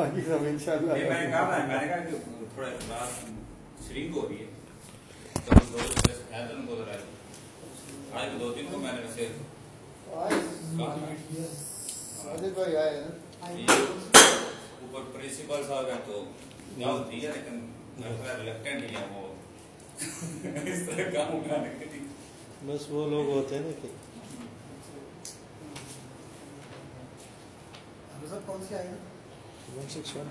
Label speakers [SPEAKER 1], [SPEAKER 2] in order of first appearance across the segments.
[SPEAKER 1] باقی سب انشاءاللہ
[SPEAKER 2] نہیں، میں نے کہا نا میں نے کہا کہ تھوڑا بات شرینک ہو رہی ہے تو دو حیدر کو ذرا آج دو تین کو میں نے ویسے
[SPEAKER 1] ساجد بھائی آئے ہیں نا
[SPEAKER 2] یہ اوپر پرنسپل صاحب ہے تو دعوت دی ہے لیکن میں تھوڑا ریلیکٹنٹ ہی ہے وہ اس طرح کام کرنے کے لیے
[SPEAKER 3] بس وہ لوگ ہوتے ہیں نا کہ
[SPEAKER 1] سب کون سی آئے ہیں
[SPEAKER 3] one six one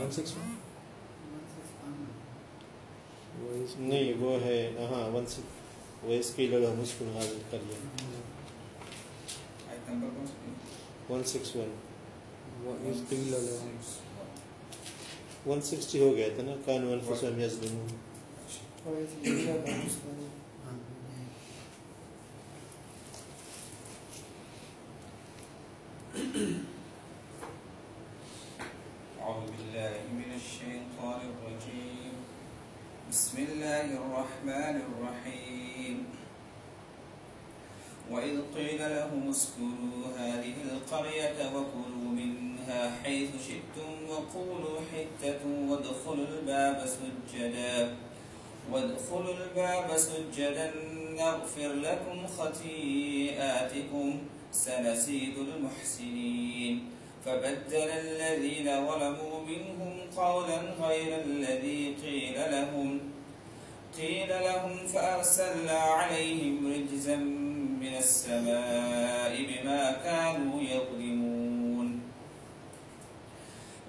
[SPEAKER 3] one six one نہیں وہ ہے ہاں ون سکس وہ اس کے لگا مشکل حاضر کر لیا one six one one sixty ہو گیا تھا نا کان ون فسم یزلمون
[SPEAKER 2] أعوذ بالله من الشيطان الرجيم بسم الله الرحمن الرحيم وإذ قيل لهم اسكنوا هذه القرية وكلوا منها حيث شئتم وقولوا حتة وادخلوا الباب سجدا. وادخلوا الباب سجدا، نغفر لكم خطيئاتكم، سنزيد المحسنين. فبدل الذين ظلموا منهم قولا غير الذي قيل لهم قيل لهم فأرسلنا عليهم رجزا من السماء بما كانوا يظلمون.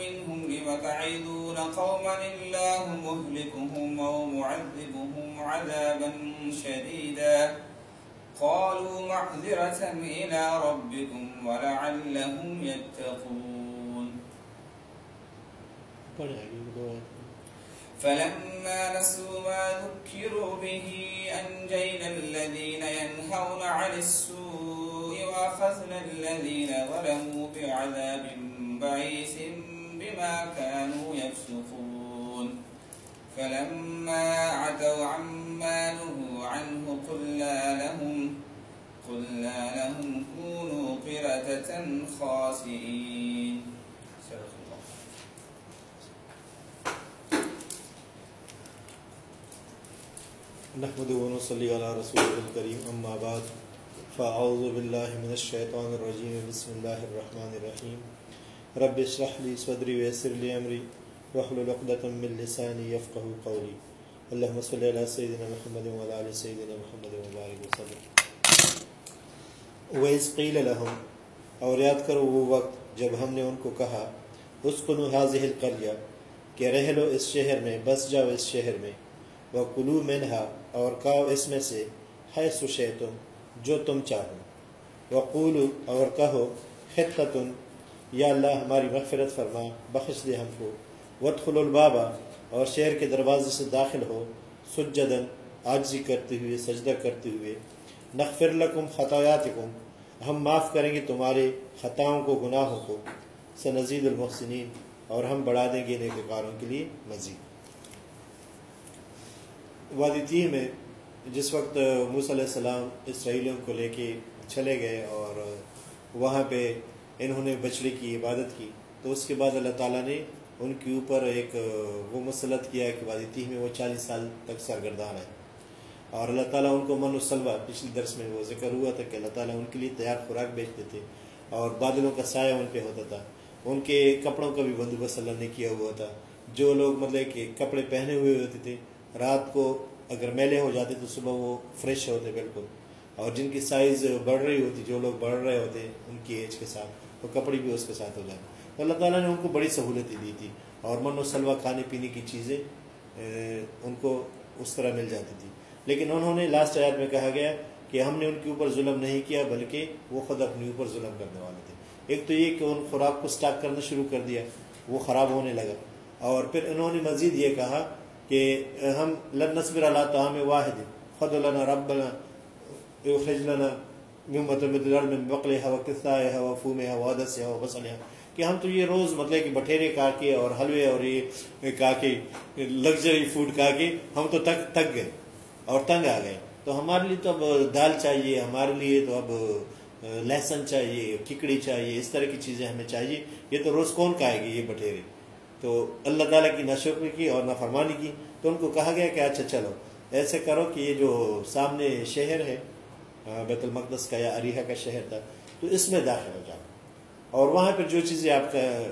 [SPEAKER 2] منهم لم تعظون قوما الله مهلكهم أو معذبهم عذابا شديدا. قالوا معذرة إلى ربكم ولعلهم يتقون. فلما نسوا ما ذكروا به أنجينا الذين ينهون عن السوء وأخذنا الذين ظلموا بعذاب بعيس بما كانوا يفسقون. فلما عتوا عما نهوا عنه قلنا لهم قلنا لهم كونوا قردة خاسئين. صدق الله.
[SPEAKER 3] نحمد و صلی علی رسول الکریم اما بعد فاعوذ باللہ من الشیطان الرجیم بسم اللہ الرحمن الرحیم رب اشرح لی صدری ویسر لی امری واحلل عقدۃ من لسانی یفقهوا قولی اللهم صل علی سیدنا محمد و علی سیدنا محمد و بارک وسلم. وَإِذْ قِيلَ لَهُمْ، اور یاد کرو وہ وقت جب ہم نے ان کو کہا اسکنوا هذه القرية، کہ رہ لو اس شہر میں، بس جاؤ اس شہر میں وَقُلُوا مِنْهَا اور کھاؤ اس میں سے، حیث شئتم، جو تم چاہو۔ وقولوا اور کہو، خطتن یا اللہ ہماری مغفرت فرما، بخش دے ہم کو۔ وادخلوا البابا اور شہر کے دروازے سے داخل ہو سجدن عاجزی کرتے ہوئے، سجدہ کرتے ہوئے۔ نغفر لکم خطایاتکم، ہم معاف کریں گے تمہارے خطاؤں کو، گناہوں کو۔ سنزید المحسنین، اور ہم بڑھا دیں گے نیکوکاروں کے لیے مزید۔ وادی میں جس وقت موسیٰ علیہ السلام اسرائیلیوں کو لے کے چلے گئے اور وہاں پہ انہوں نے بچڑے کی عبادت کی۔ تو اس کے بعد اللہ تعالیٰ نے ان کے اوپر ایک، وہ مسلط کیا کہ وادی میں وہ چالیس سال تک سرگردان ہے۔ اور اللہ تعالیٰ ان کو من و سلوہ پچھلی درس میں وہ ذکر ہوا تھا کہ اللہ تعالیٰ ان کے لیے تیار خوراک بیچتے تھے اور بادلوں کا سایہ ان پہ ہوتا تھا۔ ان کے کپڑوں کا بھی بندوبست اللہ نے کیا ہوا تھا۔ جو لوگ مطلب کہ کپڑے پہنے ہوئے ہوتے تھے، رات کو اگر میلے ہو جاتے تو صبح وہ فریش ہوتے بالکل۔ اور جن کی سائز بڑھ رہی ہوتی، جو لوگ بڑھ رہے ہوتے، ان کی ایج کے ساتھ۔ تو کپڑے بھی اس کے ساتھ ہو جاتے تو اللہ تعالیٰ نے ان کو بڑی سہولتیں دی تھی اور من و سلوہ کھانے پینے کی چیزیں ان کو اس طرح مل جاتی تھی۔ لیکن انہوں نے لاسٹ آیات میں کہا گیا کہ ہم نے ان کے اوپر ظلم نہیں کیا، بلکہ وہ خود اپنے اوپر ظلم کرنے والے تھے۔ ایک تو یہ کہ ان خوراک کو سٹاک کرنا شروع کر دیا، وہ خراب ہونے لگا۔ اور پھر انہوں نے مزید یہ کہا کہ ہم لن نصبر اللہ تعام واحد خد لنا ربنا یخرج لنا ممت من بقلها وكثائها وفومها وعدسها وبصلها کہ ہم تو یہ روز مطلب کہ بٹھیرے کھا کے اور حلوے اور یہ کھا کے لگژری فوڈ کھا کے ہم تو تک تک گئے اور تنگ آ گئے. تو ہمارے لیے تو اب دال چاہیے، ہمارے لیے تو اب لہسن چاہیے، ککڑی چاہیے، اس طرح کی چیزیں ہمیں چاہیے. یہ تو روز کون کھائے گی یہ بٹھیرے؟ تو اللہ تعالیٰ کی نشکری کی اور نافرمانی کی. تو ان کو کہا گیا کہ اچھا چلو، ایسے کرو کہ یہ جو سامنے شہر ہے بیت المقدس کا یا اریحا کا شہر تھا، تو اس میں داخل ہو جاؤ۔ اور وہاں پہ جو چیزیں آپ کا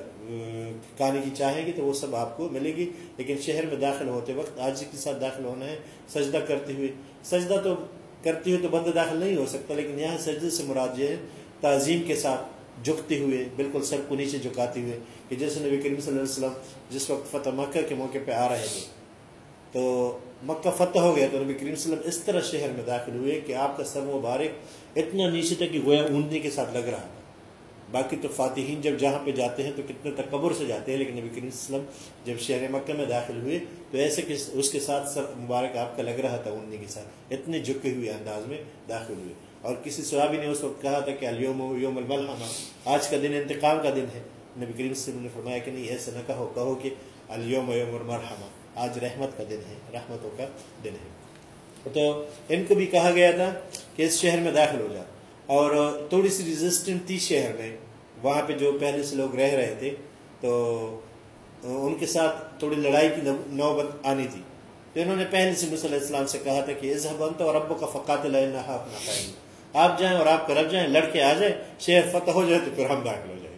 [SPEAKER 3] کہانی کی چاہیں گے تو وہ سب آپ کو ملے گی۔ لیکن شہر میں داخل ہوتے وقت آج کے ساتھ داخل ہونا ہے، سجدہ کرتے ہوئے۔ سجدہ تو کرتی ہوئے تو بندہ داخل نہیں ہو سکتا، لیکن یہاں سجدے سے مراد یہ ہے، تعظیم کے ساتھ جھکتے ہوئے، بالکل سر کو نیچے جھکاتے ہوئے کہ جیسے نبی کریم صلی اللہ علیہ وسلم جس وقت فتح مکہ کے موقع پہ آ رہے تھے۔ تو مکہ فتح ہو گیا تو نبی کریم صلی اللہ علیہ وسلم اس طرح شہر میں داخل ہوئے کہ آپ کا سر مبارک اتنا نیچے تک کہ گویا اونٹنے کے ساتھ لگ رہا تھا۔ باقی تو فاتحین جب جہاں پہ جاتے ہیں تو کتنے تکبر سے جاتے ہیں، لیکن نبی کریم صلی اللہ علیہ وسلم جب شہر مکہ میں داخل ہوئے تو ایسے کہ اس کے ساتھ سر مبارک آپ کا لگ رہا تھا اڑنے کے ساتھ، اتنے جھکے ہوئے انداز میں داخل ہوئے۔ اور کسی صحابی نے اس وقت کہا تھا کہ الیوم یوم الملحمہ، آج کا دن انتقام کا دن ہے۔ نبی کریم صلی اللہ علیہ وسلم نے فرمایا کہ نہیں، ایسے نہ کہو کہو کہ الیوم یوم المرحمہ آج رحمت کا دن ہے، رحمتوں کا دن ہے۔ تو ان کو بھی کہا گیا تھا کہ اس شہر میں داخل ہو جا۔ اور تھوڑی سی ریزسٹنٹ تھی شہر میں، وہاں پہ جو پہلے سے لوگ رہ رہے تھے، تو ان کے ساتھ تھوڑی لڑائی کی نوبت آنی تھی۔ تو انہوں نے پہلے سے علیہ السلام سے کہا تھا کہ اظہب اور ابو کا فقات اپنا آپ جائیں اور آپ رب جائیں، لڑکے آ جائیں، شہر فتح ہو جائے تو پھر ہم داخل ہو جائیں۔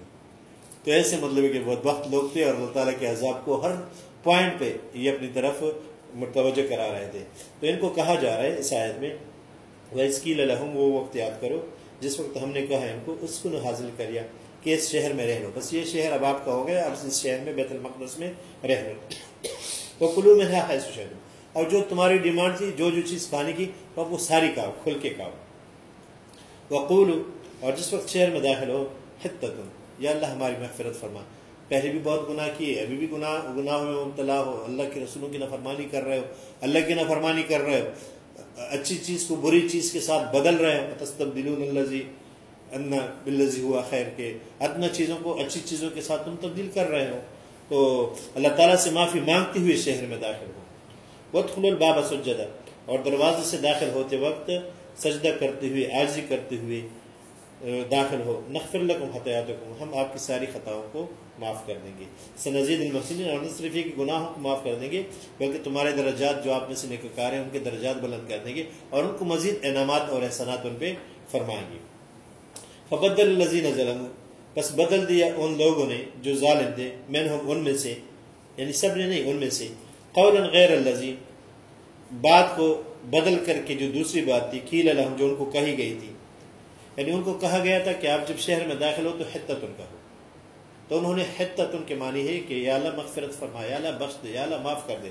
[SPEAKER 3] تو ایسے مطلب ہے کہ بہت وقت لوگ تھے اور اللہ تعالیٰ کے عذاب کو ہر پوائنٹ پہ یہ اپنی طرف متوجہ کرا رہے تھے۔ تو ان کو کہا جا رہا ہے اس آیت میں ویسکیل الحم وہ وقت یاد کرو، جس وقت ہم نے کہا ہے ان کو اس کو حاصل کریا کہ اس شہر میں رہ لو۔ بس یہ شہر اب آپ کا ہو گیا، اب اس شہر میں، بیت المقدس میں رہ لو۔ وہ کلو میں ہے اس شہر اور جو تمہاری ڈیمانڈ تھی، جو جو چیز کھانے کی، اب وہ ساری کھاؤ کھل کے کھاؤ وقول اور جس وقت شہر میں داخل ہو حتم یا اللہ ہماری مغفرت فرما۔ پہلے بھی بہت گناہ کیے، ابھی بھی گناہ گناہ میں مبتلا ہو، اللہ کے رسولوں کی نفرمانی کر رہے ہو، اللہ کی نفرمانی کر رہے ہو۔ اچھی چیز کو بری چیز کے ساتھ بدل رہے ہو۔ تستبدلون اللہ جی انا بلزی ہوا خیر کے ادنا چیزوں کو، اچھی چیزوں کے ساتھ تم تبدیل کر رہے ہو۔ تو اللہ تعالیٰ سے معافی مانگتے ہوئے شہر میں داخل ہو۔ بہت خل الباب سجدہ اور دروازے سے داخل ہوتے وقت سجدہ کرتے ہوئے عاجزی کرتے ہوئے داخل ہو۔ نقفر لکم حتیاتکم ہم آپ کی ساری خطاؤں کو معاف کر دیں گے۔ سنزید المحسنین اور نہ صرف یہ کہ گناہوں کو معاف کر دیں گے، بلکہ تمہارے درجات جو آپ میں سے نکار ہیں، ان کے درجات بلند کر دیں گے اور ان کو مزید انعامات اور احسانات ان پہ فرمائیں گے۔ فبدل الزین ظلم بس بدل دیا ان لوگوں نے جو ظالم تھے میں ان میں سے یعنی سب نے نہیں، ان میں سے۔ قول غیر الزین بات کو بدل کر کے جو دوسری بات تھی کھیل الحم جو ان کو کہی گئی تھی۔ یعنی ان کو کہا گیا تھا کہ آپ جب شہر میں داخل ہو تو حتت ان کا ہو تو انہوں نے حتت ان کے معنی ہے کہ یا اللہ مغفرت فرما، یا اللہ بخش دے، یا اللہ معاف کر دے۔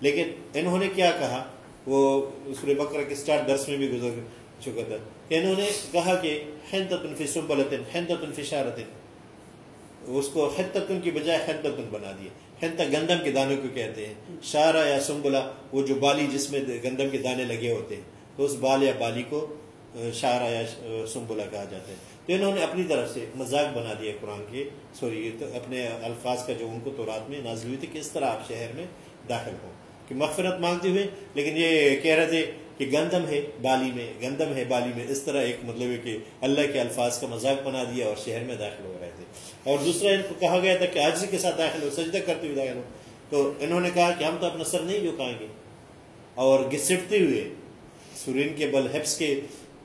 [SPEAKER 3] لیکن انہوں نے کیا کہا؟ وہ سورہ بکرہ کے سٹارٹ درس میں بھی گزر چکا تھا کہ انہوں نے کہا کہ حنتتن فی سنبلتن حنتتن فی شارتن۔ اس کو حنتتن کی بجائے حنتتن بنا دیا حنت گندم کے دانوں کو کہتے ہیں۔ شارہ یا سنبلا وہ جو بالی جس میں گندم کے دانے لگے ہوتے ہیں۔ تو اس بال یا بالی کو شارہ یا سنبلا کہا جاتا ہے۔ تو انہوں نے اپنی طرف سے مذاق بنا دیا قرآن کے۔ سوری اپنے الفاظ کا جو ان کو تو رات میں نازل ہوئی تھی کہ اس طرح آپ شہر میں داخل ہو کہ مغفرت مانگتے ہوئے، لیکن یہ کہہ رہے تھے کہ گندم ہے بالی میں، گندم ہے بالی میں۔ اس طرح ایک مطلب ہے کہ اللہ کے الفاظ کا مذاق بنا دیا اور شہر میں داخل ہو رہے تھے۔ اور دوسرا ان کو کہا گیا تھا کہ آج کے ساتھ داخل ہو، سجدہ کرتے ہوئے داخل ہو۔ تو انہوں نے کہا کہ ہم تو اپنا سر نہیں جھکائیں گے۔ اور گسٹتے ہوئے، سورین کے بل کے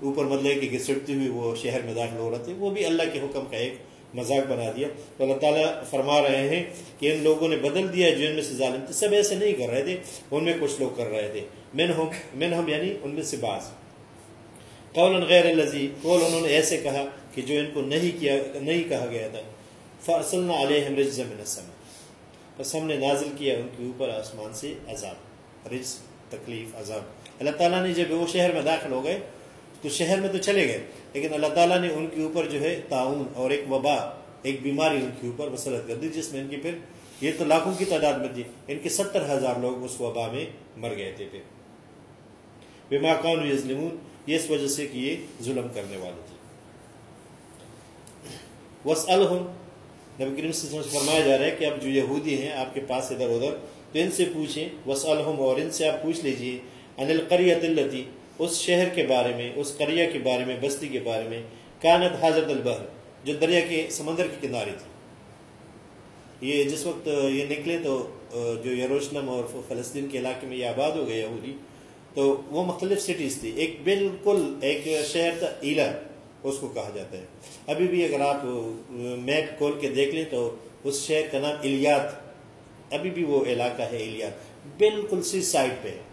[SPEAKER 3] اوپر مطلب کہ گسٹتے ہوئے وہ شہر میں داخل ہو رہے تھے، وہ بھی اللہ کے حکم کا ایک مذاق بنا دیا۔ تو اللہ تعالیٰ فرما رہے ہیں کہ ان لوگوں نے بدل دیا جو ان میں سے ظالم تھے، سب ایسے نہیں کر رہے تھے، ان میں کچھ لوگ کر رہے تھے۔ من ہم من ہم یعنی ان میں سے بعض۔ قول غیر الزی قول انہوں نے ایسے کہا کہ جو ان کو نہیں کیا، نہیں کہا گیا تھا۔ فصلنا علیہم رجز من السماء۔ بس ہم نے نازل کیا ان کے اوپر آسمان سے عذاب، رجز، تکلیف، عذاب۔ اللہ تعالیٰ نے جب وہ شہر میں داخل ہو گئے تو شہر میں تو چلے گئے، لیکن اللہ تعالیٰ نے ان کے اوپر جو ہے تعاون اور ایک وبا، ایک بیماری ان کے اوپر مسلط کر دی، جس میں ان کی پھر یہ تو لاکھوں کی تعداد میں تھی، ان کے ستر ہزار لوگ اس وبا میں مر گئے تھے پھر۔ بما کانو یظلمون، یہ اس وجہ سے کہ یہ ظلم کرنے والے تھے۔ وسألہم نبی کریم سے فرمایا جا رہا ہے کہ اب جو یہودی ہیں آپ کے پاس ادھر ادھر، تو ان سے پوچھیں وسألہم اور ان سے آپ پوچھ لیجیے ان القریۃ التي اس شہر کے بارے میں، اس قریہ کے بارے میں، بستی کے بارے میں کانت حاضرت البحر، جو دریا کے سمندر کے کنارے تھی یہ جس وقت یہ نکلے تو جو یروشلم اور فلسطین کے علاقے میں یہ آباد ہو گئے یہودی، تو وہ مختلف سٹیز تھی ایک بالکل ایک شہر تھا ایلا، اس کو کہا جاتا ہے۔ ابھی بھی اگر آپ میپ کھول کے دیکھ لیں تو اس شہر کا نام الیات ابھی بھی وہ علاقہ ہے الیات بالکل سی سائڈ پہ۔ ہے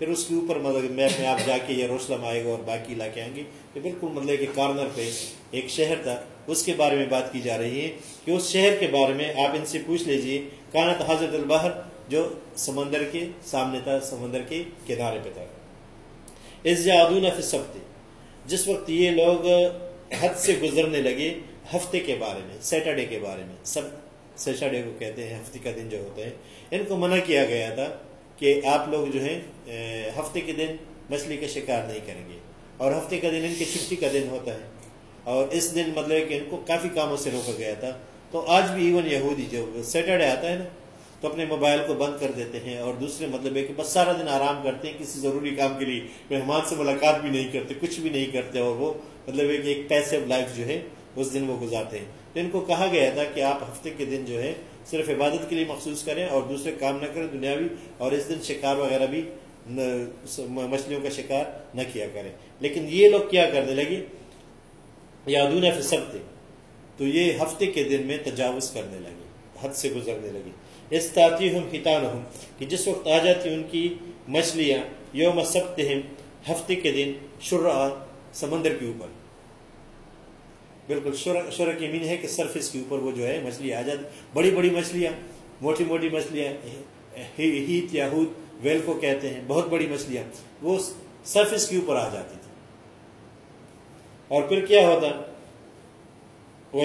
[SPEAKER 3] پھر اس کے اوپر مطلب میپ میں آپ جا کے یروشلم آئے گا اور باقی علاقے آئیں گے یہ بالکل مطلب کہ کارنر پہ ایک شہر تھا، اس کے بارے میں بات کی جا رہی ہے کہ اس شہر کے بارے میں آپ ان سے پوچھ لیجیے، کانت حضرت البحر جو سمندر کے سامنے تھا، سمندر کے کنارے پہ تھا۔ اس جادون فی جس وقت یہ لوگ حد سے گزرنے لگے ہفتے کے بارے میں، سیٹرڈے کے بارے میں، سب سیٹرڈے کو کہتے ہیں، ہفتے کا دن جو ہوتا ہے، ان کو منع کیا گیا تھا کہ آپ لوگ جو ہیں ہفتے کے دن مچھلی کا شکار نہیں کریں گے۔ اور ہفتے کا دن ان کی چھٹی کا دن ہوتا ہے۔ اور اس دن مطلب کہ ان کو کافی کاموں سے روکا گیا تھا۔ تو آج بھی ایون یہودی جو سیٹرڈے آتا ہے نا، تو اپنے موبائل کو بند کر دیتے ہیں اور دوسرے مطلب ہے کہ بس سارا دن آرام کرتے ہیں، کسی ضروری کام کے لیے مہمان سے ملاقات بھی نہیں کرتے، کچھ بھی نہیں کرتے اور وہ مطلب ہے کہ ایک پیسے لائف جو ہے، اس دن وہ گزارتے ہیں۔ تو ان کو کہا گیا تھا کہ آپ ہفتے کے دن جو ہے، صرف عبادت کے لیے مخصوص کریں اور دوسرے کام نہ کریں، دنیاوی اور اس دن شکار وغیرہ بھی مچھلیوں کا شکار نہ کیا کریں۔ لیکن یہ لوگ کیا کرنے لگے؟ یادون فسب تھے تو یہ ہفتے کے دن میں تجاوز کرنے لگے، حد سے گزرنے لگے۔ اس ہم ہتان ہوں کہ جس وقت آ جاتی ان کی مچھلیاں، یوم سبت ہفتے کے دن شرع سمندر کے اوپر۔ بالکل شرع کی مین ہے کہ سرفس کے اوپر وہ جو ہے مچھلی آ جاتی۔ بڑی بڑی مچھلیاں، موٹی موٹی مچھلیاں ہیت یا ہود ویل کو کہتے ہیں، بہت بڑی مچھلیاں، وہ سرفس کے اوپر آ جاتی تھی اور پھر کیا ہوتا؟ وہ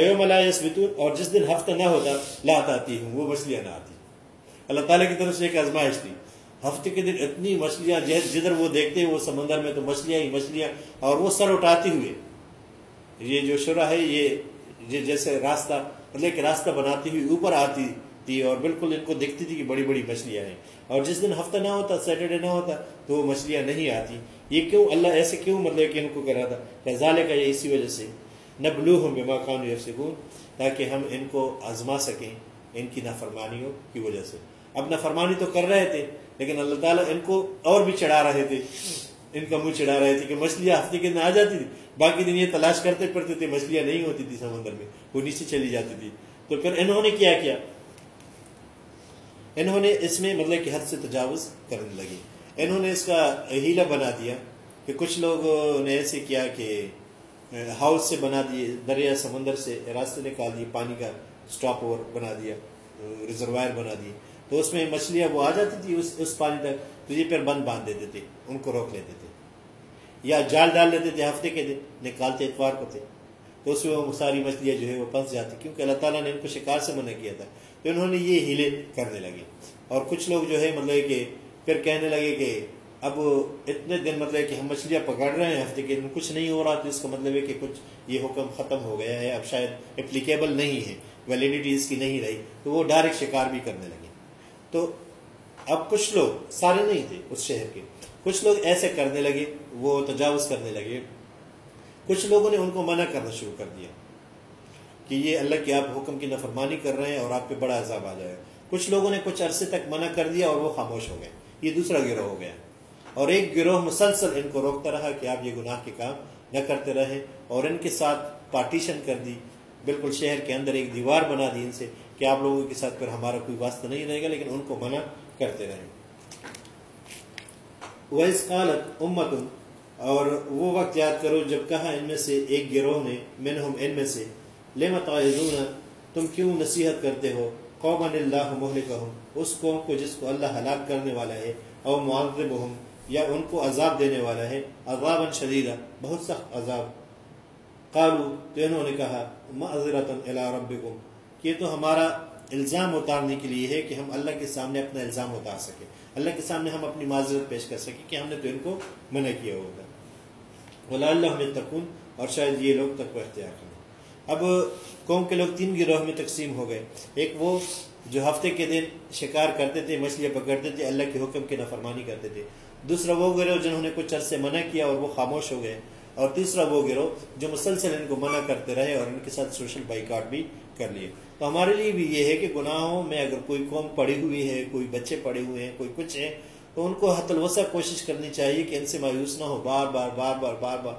[SPEAKER 3] اور جس دن ہفتہ نہ ہوتا، لات آتی ہوں وہ مچھلیاں نہ آتی اللہ تعالیٰ کی طرف سے ایک آزمائش تھی۔ ہفتے کے دن اتنی مچھلیاں جدھر وہ دیکھتے ہیں، وہ سمندر میں تو مچھلیاں ہی مچھلیاں، اور وہ سر اٹھاتی ہوئے، یہ جو شرح ہے، یہ جیسے راستہ مطلب کہ راستہ بناتی ہوئی اوپر آتی تھی، اور بالکل ان کو دیکھتی تھی کہ بڑی بڑی مچھلیاں ہیں۔ اور جس دن ہفتہ نہ ہوتا سیٹرڈے نہ ہوتا، تو وہ مچھلیاں نہیں آتی۔ یہ کیوں؟ اللہ ایسے کیوں مطلب کہ ان کو کرا تھا؟ فیضالے کا یہ اسی وجہ سے۔ نبلو ہوں بے خان یفسکون تاکہ ہم ان کو آزما سکیں ان کی نافرمانیوں کی وجہ سے۔ اب نافرمانی تو کر رہے تھے، لیکن اللہ تعالیٰ ان کو اور بھی چڑھا رہے تھے۔ ان کا منہ چڑھا رہے تھے کہ مچھلیاں ہفتے کے دن آ جاتی تھی باقی دن یہ تلاش کرتے پڑتے تھے، مچھلیاں نہیں ہوتی تھی سمندر میں، وہ نیچے چلی جاتی تھی تو پھر انہوں نے کیا کیا؟ انہوں نے اس میں مطلب کہ حد سے تجاوز کرنے لگے۔ انہوں نے اس کا ہیلا بنا دیا کہ کچھ لوگ نے ایسے کیا کہ ہاؤس سے بنا دیے، دریا، سمندر سے راستے نکال دیے، پانی کا اسٹاپ اوور بنا دیا، ریزروائر بنا دیے۔ تو اس میں مچھلیاں وہ آ جاتی تھی اس اس پانی تک، تو یہ پھر بند باندھ دیتے تھے، ان کو روک لیتے تھے۔ یا جال ڈال لیتے تھے ہفتے کے دن، نکالتے اتوار کو تھے۔ تو اس میں وہ ساری مچھلیاں جو ہے وہ پھنس جاتی، کیونکہ اللہ تعالیٰ نے ان کو شکار سے منع کیا تھا۔ تو انہوں نے یہ ہیلے کرنے لگے۔ اور کچھ لوگ جو ہے مطلب کہ پھر کہنے لگے کہ اب اتنے دن مطلب کہ ہم مچھلیاں پکڑ رہے ہیں، ہفتے کے دن کچھ نہیں ہو رہا، تو اس کا مطلب ہے کہ کچھ یہ حکم ختم ہو گیا ہے، اب شاید اپلیکیبل نہیں ہے ویلیڈیٹی اس کی نہیں رہی۔ تو وہ ڈائریکٹ شکار بھی کرنے لگے۔ تو اب کچھ لوگ سارے نہیں تھے اس شہر کے۔ کچھ لوگ ایسے کرنے لگے، وہ تجاوز کرنے لگے۔ کچھ لوگوں نے ان کو منع کرنا شروع کر دیا۔ کہ یہ اللہ کے آپ حکم کی نفرمانی کر رہے ہیں اور آپ پہ بڑا عذاب آ جائے۔ کچھ لوگوں نے کچھ عرصے تک منع کر دیا اور وہ خاموش ہو گئے۔ یہ دوسرا گروہ ہو گیا۔ اور ایک گروہ مسلسل ان کو روکتا رہا کہ آپ یہ گناہ کے کام نہ کرتے رہیں اور ان کے ساتھ پارٹیشن کر دی۔ بالکل شہر کے اندر ایک دیوار بنا دی ان سے کہ آپ لوگوں کے ساتھ پھر ہمارا کوئی واسطہ نہیں رہے گا، لیکن ان کو منع کرتے رہیں۔ ویس قالت امتن اور وہ وقت یاد کرو جب کہا ان میں سے ایک گروہ نے، منہم ان میں سے لم تعظون تم کیوں نصیحت کرتے ہو؟ قوم اللہ مہلکہم، اس قوم کو جس کو اللہ ہلاک کرنے والا ہے، او معذبہم، یا ان کو عذاب دینے والا ہے، عذابا شدیدہ، بہت سخت عذاب۔ قالو تو انہوں نے کہا، معذرتا الی ربکم کہ تو ہمارا الزام اتارنے کے لیے ہے کہ ہم اللہ کے سامنے اپنا الزام اتار سکیں۔ اللہ کے سامنے ہم اپنی معذرت پیش کر سکیں کہ ہم نے تو ان کو منع کیا ہوگا۔ ولا اللہ تکن اور شاید یہ لوگ تک اختیار کریں۔ اب قوم کے لوگ تین گروہ میں تقسیم ہو گئے۔ ایک وہ جو ہفتے کے دن شکار کرتے تھے، مچھلیاں پکڑتے تھے، اللہ کے حکم کی نافرمانی کرتے تھے۔ دوسرا وہ گروہ جنہوں نے کچھ عرصے منع کیا اور وہ خاموش ہو گئے۔ اور تیسرا وہ گروہ جو مسلسل ان کو منع کرتے رہے اور ان کے ساتھ سوشل بائیکاٹ بھی کر لیے۔ تو ہمارے لیے بھی یہ ہے کہ گناہوں میں اگر کوئی قوم پڑی ہوئی ہے، کوئی بچے پڑے ہوئے ہیں، کوئی کچھ ہے، تو ان کو حت الوسع کوشش کرنی چاہیے کہ ان سے مایوس نہ ہو۔ بار بار بار بار بار بار۔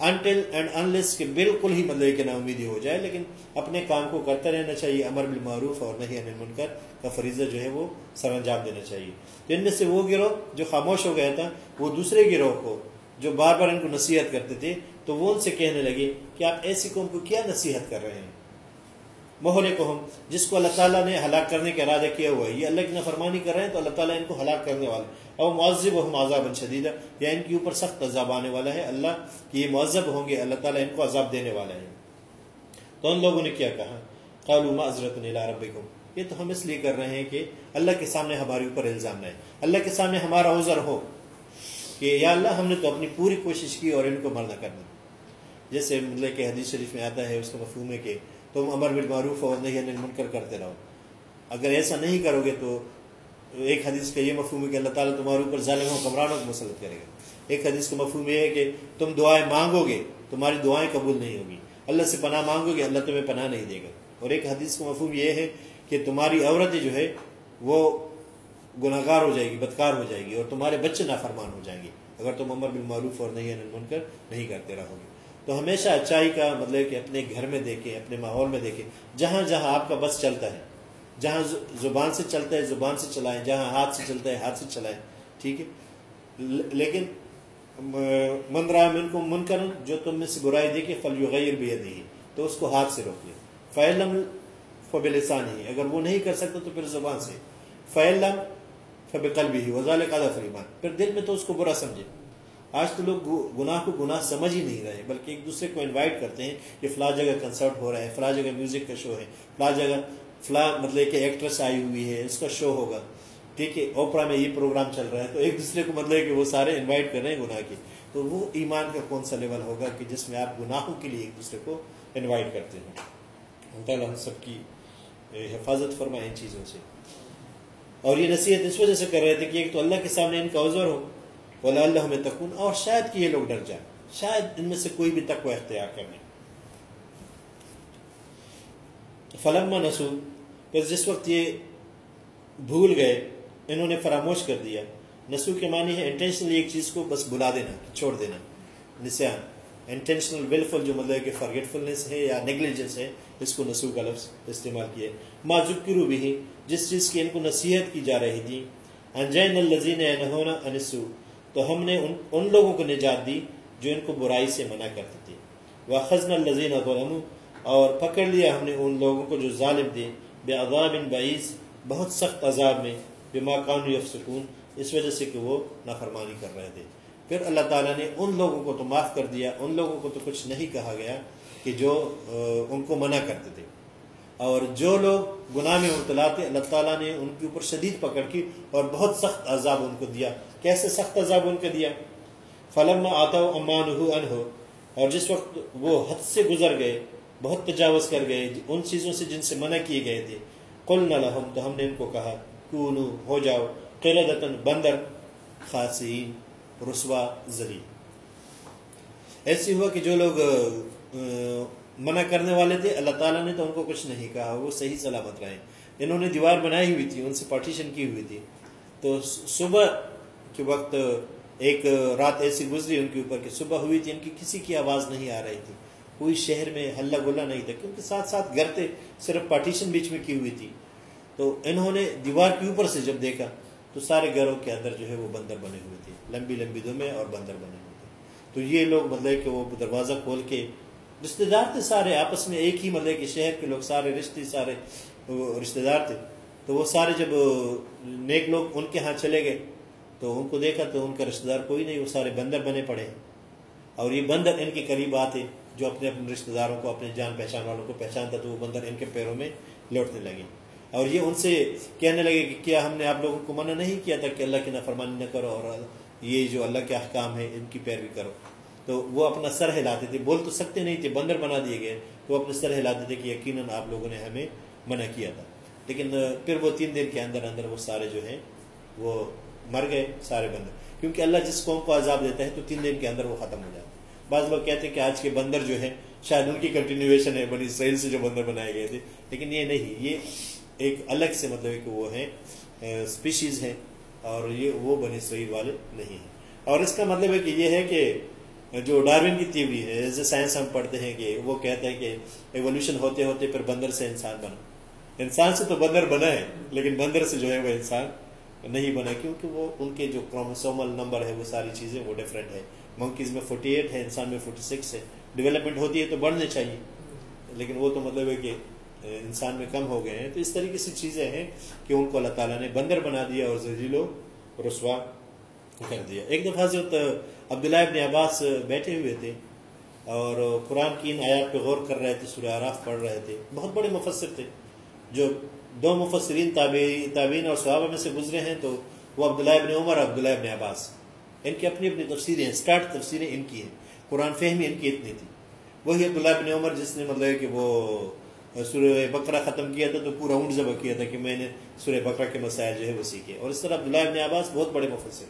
[SPEAKER 3] انٹل اینڈ انلیس کے بالکل ہی مطلب کہ نا امیدی ہو جائے، لیکن اپنے کام کو کرتا رہنا چاہیے، امر بالمعروف اور نہیں انل منکر کا فریضہ جو ہے وہ سر انجام دینا چاہیے۔ تو ان میں سے وہ گروہ جو خاموش ہو گیا تھا، وہ دوسرے گروہ کو جو بار بار ان کو نصیحت کرتے تھے، تو وہ ان سے کہنے لگے کہ آپ ایسی قوم کو کیا نصیحت کر رہے ہیں؟ محلے کو ہم جس کو اللہ تعالیٰ نے ہلاک کرنے کا ارادہ کیا ہوا ہے۔ یہ اللہ کی نفرمانی کر رہے ہیں تو اللہ تعالیٰ ان کو ہلاک کرنے والے اور معذب ہم عذاب شدید یا ان کے اوپر سخت عذاب آنے والا ہے۔ اللہ کہ یہ معذب ہوں گے، اللہ تعالیٰ ان کو عذاب دینے والا ہے تو ان لوگوں نے کیا کہا؟ قالوا معذرت الى ربکم یہ تو ہم اس لیے کر رہے ہیں کہ اللہ کے سامنے ہمارے اوپر الزام نہ ہے۔ اللہ کے سامنے ہمارا عذر ہو کہ یا اللہ، ہم نے تو اپنی پوری کوشش کی اور ان کو مرنا کرنا جیسے مطلب کہ حدیث شریف میں آتا ہے، اس کا مفہوم ہے کہ تم امر بالمعروف اور نہیں انل منکر کرتے رہو۔ اگر ایسا نہیں کرو گے تو ایک حدیث کا یہ مفہوم ہے کہ اللہ تعالیٰ تمہارے اوپر ظالم و کمرانوں کو مسلط کرے گا۔ ایک حدیث کا مفہوم یہ ہے کہ تم دعائیں مانگو گے، تمہاری دعائیں قبول نہیں ہوگی۔ اللہ سے پناہ مانگو گے، اللہ تمہیں پناہ نہیں دے گا۔ اور ایک حدیث کا مفہوم یہ ہے کہ تمہاری عورتیں جو ہے، وہ گناہ گار ہو جائے گی، بدکار ہو جائے گی اور تمہارے بچے نافرمان ہو جائیں گے۔ اگر تم امر بالمعروف اور نہیں انل منکر نہیں کرتے رہو گے۔ تو ہمیشہ اچائی کا مطلب کہ اپنے گھر میں دیکھیں، اپنے ماحول میں دیکھیں۔ جہاں جہاں آپ کا بس چلتا ہے، جہاں زبان سے چلتا ہے، زبان سے چلائیں، جہاں ہاتھ سے چلتا ہے، ہاتھ سے چلائیں، ٹھیک ہے؟ لیکن من رہا من کو من کر جو تم میں سے برائی دیکھے فل یغیر بھی دی تو اس کو ہاتھ سے روک لیں فعلم فبلسان ہی اگر وہ نہیں کر سکتا تو پھر زبان سے۔ فعلم فب قلب ہی وزال قادہ فریمان پھر دل میں تو اس کو برا سمجھے۔ آج تو لوگ گناہ کو گناہ سمجھ ہی نہیں رہے، بلکہ ایک دوسرے کو انوائٹ کرتے ہیں کہ فلاں جگہ کنسرٹ ہو رہا ہے، فلاں جگہ میوزک کا شو ہے، فلاں جگہ فلاں مطلب کہ ایکٹریس آئی ہوئی ہے، اس کا شو ہوگا۔ ٹھیک ہے اوپرا میں یہ پروگرام چل رہا ہے، تو ایک دوسرے کو مطلب کہ وہ سارے انوائٹ کر رہے ہیں گناہ کی تو وہ ایمان کا کون سا لیول ہوگا کہ جس میں آپ گناہوں کے لیے ایک دوسرے کو انوائٹ کرتے ہیں؟ تعالیٰ ہم سب کی حفاظت فرمائے ان چیزوں سے۔ اور یہ نصیحت اس وجہ سے کر رہے تھے کہ ایک تو اللہ کے سامنے ان کا عذر ہو ولا اللہ میں تکون اور شاید کہ یہ لوگ ڈر جائیں۔ شاید ان میں سے کوئی بھی تقوی اختیار کرنے فلما نسو پھر جس وقت یہ بھول گئے، انہوں نے فراموش کر دیا۔ نسو کے معنی ہے انٹینشنلی ایک چیز کو بس بلا دینا، چھوڑ دینا۔ نسیان انٹینشنل ویلفل جو مطلب کہ فرگیٹفلنس ہے یا نیگلیجنس ہے، اس کو نسو کا لفظ استعمال کیا ما ذکرو بھی جس چیز کی ان کو نصیحت کی جا رہی تھی۔ انجین الزین انسو تو ہم نے ان ان لوگوں کو نجات دی جو ان کو برائی سے منع کرتے تھے۔ وہ خزن الزین اور پکڑ لیا ہم نے ان لوگوں کو جو ظالم دے بے عذاب بعیث بہت سخت عذاب میں۔ بے ماکان یفسکون اس وجہ سے کہ وہ نافرمانی کر رہے تھے۔ پھر اللہ تعالیٰ نے ان لوگوں کو تو معاف کر دیا، ان لوگوں کو تو کچھ نہیں کہا گیا کہ جو ان کو منع کرتے تھے۔ اور جو لوگ گناہ میں مبتلا تھے، اللہ تعالیٰ نے ان کے اوپر شدید پکڑ کی اور بہت سخت عذاب ان کو دیا۔ کیسے سخت عذاب ان کو دیا؟ فلم آتا ہو امان ہو ان ہو اور جس وقت وہ حد سے گزر گئے، بہت تجاوز کر گئے، ان چیزوں سے جن سے منع کیے گئے تھے کل نہ لہم، تو ہم نے ان کو کہا، کونو، ہو جاؤ قلدتن بندر خاصین رسوا زلی ایسی ہوا کہ جو لوگ منع کرنے والے تھے، اللہ تعالیٰ نے تو ان کو کچھ نہیں کہا، وہ صحیح سلامت رہے۔ انہوں نے دیوار بنائی ہوئی تھی، ان سے پارٹیشن کی ہوئی تھی۔ تو صبح کے وقت ایک رات ایسی گزری ان کے اوپر کہ صبح ہوئی تھی، ان کی کسی کی آواز نہیں آ رہی تھی۔ کوئی شہر میں ہلا گلا نہیں تھا، کیونکہ ساتھ ساتھ گھر تھے، صرف پارٹیشن بیچ میں کی ہوئی تھی۔ تو انہوں نے دیوار کے اوپر سے جب دیکھا، تو سارے گھروں کے اندر جو ہے وہ بندر بنے ہوئے تھے، لمبی لمبی دمیں اور بندر بنے ہوئے تھے۔ تو یہ لوگ مطلب کہ وہ دروازہ کھول کے رشتے دار تھے سارے، آپس میں ایک ہی مطلب کہ شہر کے لوگ سارے، رشتے سارے رشتے دار تھے۔ تو وہ سارے جب نیک لوگ ان کے ہاں چلے گئے تو ان کو دیکھا تو ان کا رشتے دار کوئی نہیں، وہ سارے بندر بنے پڑے اور یہ بندر ان کے قریب آتے، جو اپنے اپنے رشتے داروں کو، اپنے جان پہچان والوں کو پہچانتا، تو وہ بندر ان کے پیروں میں لوٹنے لگے۔ اور یہ ان سے کہنے لگے کہ کیا ہم نے آپ لوگوں کو منع نہیں کیا تھا کہ اللہ کی نافرمانی نہ کرو اور یہ جو اللہ کے احکام ہے ان کی پیروی کرو۔ تو وہ اپنا سر ہلاتے تھے۔ بول تو سکتے نہیں تھے، بندر بنا دیے گئے۔ تو وہ اپنے سر ہلاتے تھے کہ یقیناً آپ لوگوں نے ہمیں منع کیا تھا۔ لیکن پھر وہ تین دن کے اندر اندر وہ سارے جو ہیں، وہ مر گئے سارے بندر۔ کیونکہ اللہ جس قوم کو عذاب دیتا ہے تو تین دن کے اندر وہ ختم ہو جاتا ہے۔ بعض لوگ کہتے ہیں کہ آج کے بندر جو ہے شاید ان کی کنٹینیویشن ہے، بنی اسرائیل سے جو بندر بنائے گئے تھے۔ لیکن یہ نہیں، یہ ایک الگ سے مطلب ہے کہ وہ ہیں اسپیشیز ہیں، اور یہ وہ بنی اسرائیل والے نہیں ہیں۔ اور اس کا مطلب ہے کہ یہ ہے کہ جو ڈارون کی تیوری ہے جیسے سائنس ہم پڑھتے ہیں کہ وہ کہتے ہیں کہ ایولیوشن ہوتے ہوتے پھر بندر سے انسان بنا۔ انسان سے تو بندر بنا ہے، لیکن بندر سے جو ہے وہ انسان نہیں بنا کیونکہ وہ ان کے جو کروموسومل نمبر ہے، وہ ساری چیزیں وہ ڈفرینٹ ہے منکیز میں فورٹی ایٹ ہے انسان میں فورٹی سکس ہے ڈیولپمنٹ ہوتی ہے تو بڑھنے چاہیے۔ لیکن وہ تو مطلب ہے کہ انسان میں کم ہو گئے ہیں۔ تو اس طریقے سے چیزیں ہیں کہ ان کو اللہ تعالیٰ نے بندر بنا دیا اور ذہیل و رسوا کر دیا۔ ایک دفعہ حضرت عبداللہ ابن عباس بیٹھے ہوئے تھے اور قرآن کی ان آیات پہ غور کر رہے تھے، سورہ عراف پڑھ رہے تھے۔ بہت بڑے مفسر تھے۔ جو دو مفسرین تابعین اور صحابہ میں سے گزرے ہیں، تو وہ عبداللہ ابن عمر عبداللہ ابن عباس. ان کی اپنی اپنی تفسیریں، اسٹارٹ تفسیریں ان کی ہیں۔ قرآن فہمی ان کی اتنی تھی۔ وہی عبداللہ ابن عمر جس نے مطلب کہ وہ سورہ بکرا ختم کیا تھا، تو پورا اونٹ ذبح کیا تھا کہ میں نے سورہ بکرا کے مسائل جو ہے وہ سیکھے اور اس طرح عبداللہ ابن عباس بہت بڑے مفسر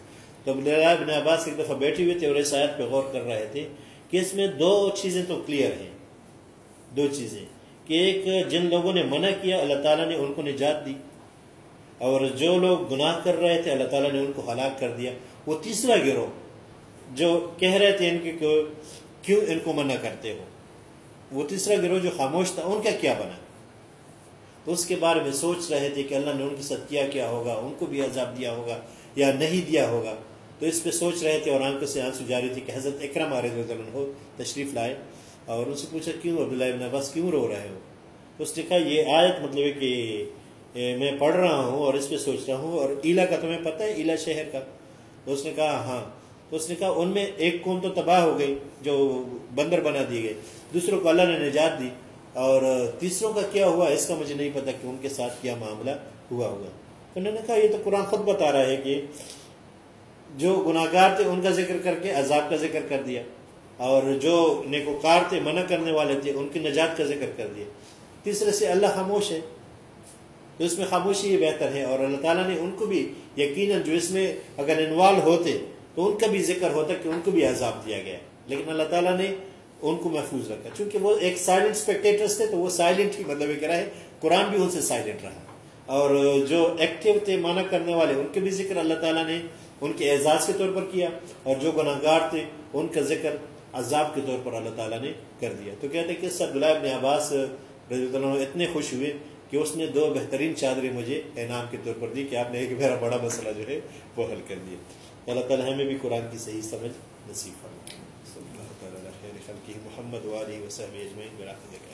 [SPEAKER 3] تو عبداللہ ابن عباس ایک دفعہ بیٹھے ہوئے تھے اور اس آیت پہ غور کر رہے تھے کہ اس میں دو چیزیں تو کلیئر ہیں۔ دو چیزیں۔ کہ ایک جن لوگوں نے منع کیا، اللہ تعالیٰ نے ان کو نجات دی۔ اور جو لوگ گناہ کر رہے تھے، اللہ تعالیٰ نے ان کو ہلاک کر دیا۔ وہ تیسرا گروہ جو کہہ رہے تھے ان کی کیوں ان کو منع کرتے ہو؟ وہ تیسرا گروہ جو خاموش تھا، ان کا کیا بنا؟ تو اس کے بارے میں سوچ رہے تھے کہ اللہ نے ان کے ساتھ کیا کیا ہوگا، ان کو بھی عذاب دیا ہوگا یا نہیں دیا ہوگا۔ تو اس پہ سوچ رہے تھے اور آنکھوں سے آنسو جاری تھی کہ حضرت اکرم عارض ہو، تشریف لائے۔ اور ان سے پوچھا، کیوں عبداللہ ابن عباس کیوں رو رہے ہو؟ اس نے کہا، یہ آیت مطلب ہے کہ میں پڑھ رہا ہوں اور اس پہ سوچ رہا ہوں اور ایلا کا تمہیں پتہ ہے، ایلا شہر کا. اس نے کہا ہاں. تو اس نے کہا، ان میں ایک قوم تو تباہ ہو گئی جو بندر بنا دی گئے، دوسروں کو اللہ نے نجات دی اور تیسروں کا کیا ہوا اس کا مجھے نہیں پتا کہ ان کے ساتھ کیا معاملہ ہوا ہوگا. انہوں نے کہا، یہ تو قرآن خود بتا رہا ہے کہ جو گناہ گار تھے ان کا ذکر کر کے عذاب کا ذکر کر دیا اور جو نیکوکار تھے منع کرنے والے تھے، ان کی نجات کا ذکر کر دیا۔ تیسرے سے اللہ خاموش ہے۔ تو اس میں خاموشی یہ بہتر ہے، اور اللہ تعالیٰ نے ان کو بھی یقیناً جو اس میں اگر انوالو ہوتے، تو ان کا بھی ذکر ہوتا کہ ان کو بھی عذاب دیا گیا۔ لیکن اللہ تعالیٰ نے ان کو محفوظ رکھا۔ چونکہ وہ ایک سائلنٹ اسپیکٹیٹرس تھے، تو وہ سائلنٹ ہی مطلب یہ ہے، قرآن بھی ان سے سائلنٹ رہا۔ اور جو ایکٹیو تھے مانا کرنے والے، ان کے بھی ذکر اللہ تعالیٰ نے ان کے اعزاز کے طور پر کیا۔ اور جو گناہ گار تھے، ان کا ذکر عذاب کے طور پر اللہ تعالیٰ نے کر دیا۔ تو کہتے ہیں کہ سب نے عباس رضی اللہ عنہ اتنے خوش ہوئے کہ اس نے دو بہترین چادریں مجھے انعام کے طور پر دی کہ آپ نے ایک میرا بڑا مسئلہ جو ہے وہ حل کر دیا۔ اللہ تعالیٰ ہمیں بھی قرآن کی صحیح سمجھ نصیب فرمائے۔ صلی اللہ تعالیٰ خیر خلقی محمد والی وسلم اجمعین۔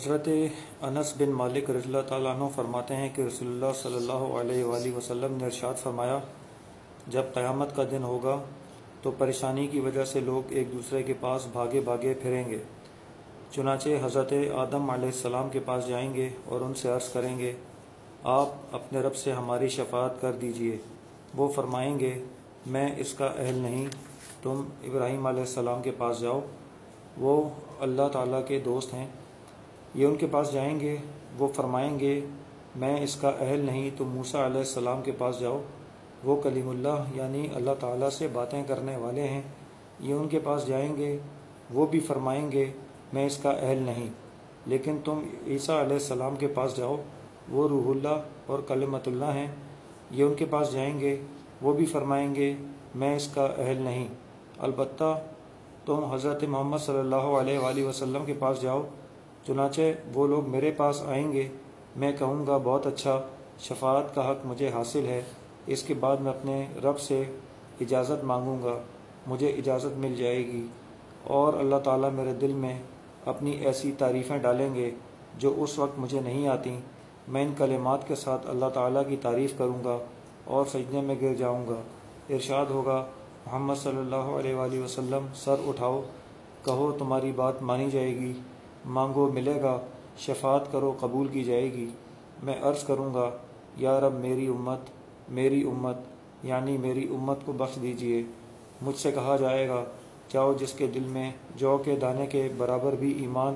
[SPEAKER 4] حضرت انس بن مالک رضی اللہ تعالیٰ عنہ فرماتے ہیں کہ رسول اللہ صلی اللہ علیہ وآلہ وسلم نے ارشاد فرمایا، جب قیامت کا دن ہوگا تو پریشانی کی وجہ سے لوگ ایک دوسرے کے پاس بھاگے بھاگے پھریں گے۔ چنانچہ حضرت آدم علیہ السلام کے پاس جائیں گے اور ان سے عرض کریں گے، آپ اپنے رب سے ہماری شفاعت کر دیجیے۔ وہ فرمائیں گے، میں اس کا اہل نہیں، تم ابراہیم علیہ السلام کے پاس جاؤ۔ وہ اللہ تعالیٰ کے دوست ہیں۔ یہ ان کے پاس جائیں گے، وہ فرمائیں گے، میں اس کا اہل نہیں، تو موسا علیہ السلام کے پاس جاؤ۔ وہ کلیم اللہ یعنی اللہ تعالیٰ سے باتیں کرنے والے ہیں۔ یہ ان کے پاس جائیں گے، وہ بھی فرمائیں گے، میں اس کا اہل نہیں۔ لیکن تم عیسیٰ علیہ السلام کے پاس جاؤ، وہ روح اللہ اور کلمت اللہ ہیں۔ یہ ان کے پاس جائیں گے، وہ بھی فرمائیں گے، میں اس کا اہل نہیں۔ البتہ تم حضرت محمد صلی اللہ علیہ وآلہ وسلم کے پاس جاؤ چنانچہ وہ لوگ میرے پاس آئیں گے۔ میں کہوں گا، بہت اچھا شفاعت کا حق مجھے حاصل ہے۔ اس کے بعد میں اپنے رب سے اجازت مانگوں گا۔ مجھے اجازت مل جائے گی۔ اور اللہ تعالیٰ میرے دل میں اپنی ایسی تعریفیں ڈالیں گے جو اس وقت مجھے نہیں آتیں۔ میں ان کلمات کے ساتھ اللہ تعالیٰ کی تعریف کروں گا اور سجدے میں گر جاؤں گا۔ ارشاد ہوگا، محمد صلی اللہ علیہ وآلہ وسلم، سر اٹھاؤ، کہو تمہاری بات مانی جائے گی۔ مانگو ملے گا، شفاعت کرو، قبول کی جائے گی۔ میں عرض کروں گا، یا رب میری امت میری امت یعنی میری امت کو بخش دیجیے۔ مجھ سے کہا جائے گا، جاؤ جس کے دل میں جو کے دانے کے برابر بھی ایمان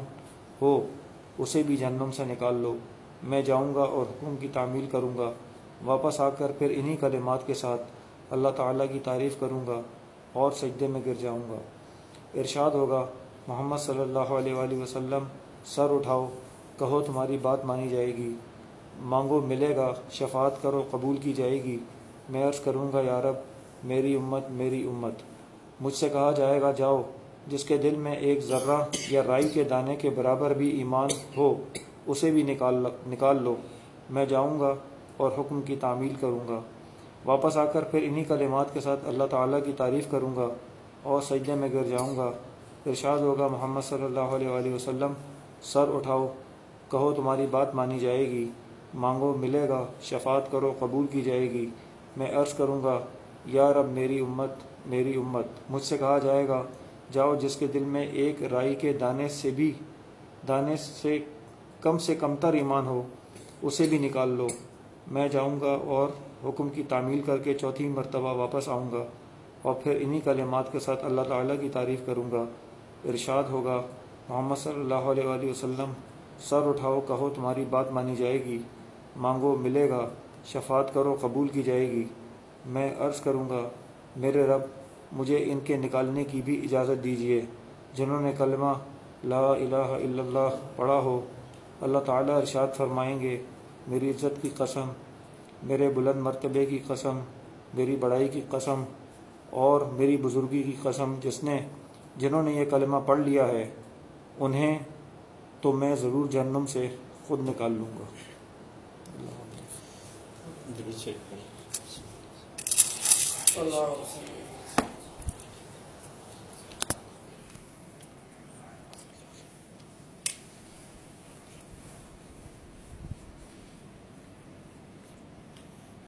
[SPEAKER 4] ہو، اسے بھی جہنم سے نکال لو۔ میں جاؤں گا اور حکم کی تعمیل کروں گا۔ واپس آ کر پھر انہی کلمات کے ساتھ اللہ تعالیٰ کی تعریف کروں گا اور سجدے میں گر جاؤں گا۔ ارشاد ہوگا محمد صلی اللہ علیہ وآلہ وسلم، سر اٹھاؤ، کہو تمہاری بات مانی جائے گی۔ مانگو ملے گا، شفاعت کرو، قبول کی جائے گی۔ میں عرض کروں گا، یا رب، میری امت میری امت۔ مجھ سے کہا جائے گا، جاؤ، جس کے دل میں ایک ذرہ یا رائی کے دانے کے برابر بھی ایمان ہو، اسے بھی نکال نکال لو۔ میں جاؤں گا اور حکم کی تعمیل کروں گا۔ واپس آ کر پھر انہی کلمات کے ساتھ اللہ تعالیٰ کی تعریف کروں گا اور سجدے میں گر جاؤں گا۔ ارشاد ہوگا محمد صلی اللہ علیہ وآلہ وسلم، سر اٹھاؤ، کہو تمہاری بات مانی جائے گی، مانگو ملے گا، شفاعت کرو، قبول کی جائے گی، میں عرض کروں گا، یا رب میری امت میری امت، مجھ سے کہا جائے گا، جاؤ جس کے دل میں ایک رائی کے دانے سے بھی، دانے سے کم سے کم تر ایمان ہو، اسے بھی نکال لو، میں جاؤں گا اور حکم کی تعمیل کر کے چوتھی مرتبہ واپس آؤں گا، اور پھر انہی کلمات کے ساتھ اللہ تعالیٰ کی تعریف کروں گا۔ ارشاد ہوگا، محمد صلی اللہ علیہ وآلہ وسلم، سر اٹھاؤ، کہو تمہاری بات مانی جائے گی، مانگو، ملے گا، شفاعت کرو، قبول کی جائے گی۔ میں عرض کروں گا، میرے رب، مجھے ان کے نکالنے کی بھی اجازت دیجیے، جنہوں نے کلمہ لا الہ الا اللہ پڑھا ہو۔ اللہ تعالیٰ ارشاد فرمائیں گے، میری عزت کی قسم، میرے بلند مرتبے کی قسم، میری بڑائی کی قسم، اور میری بزرگی کی قسم، جس نے جنہوں نے یہ کلمہ پڑھ لیا ہے انہیں تو میں ضرور جہنم سے خود نکال لوں گا۔
[SPEAKER 1] اللہ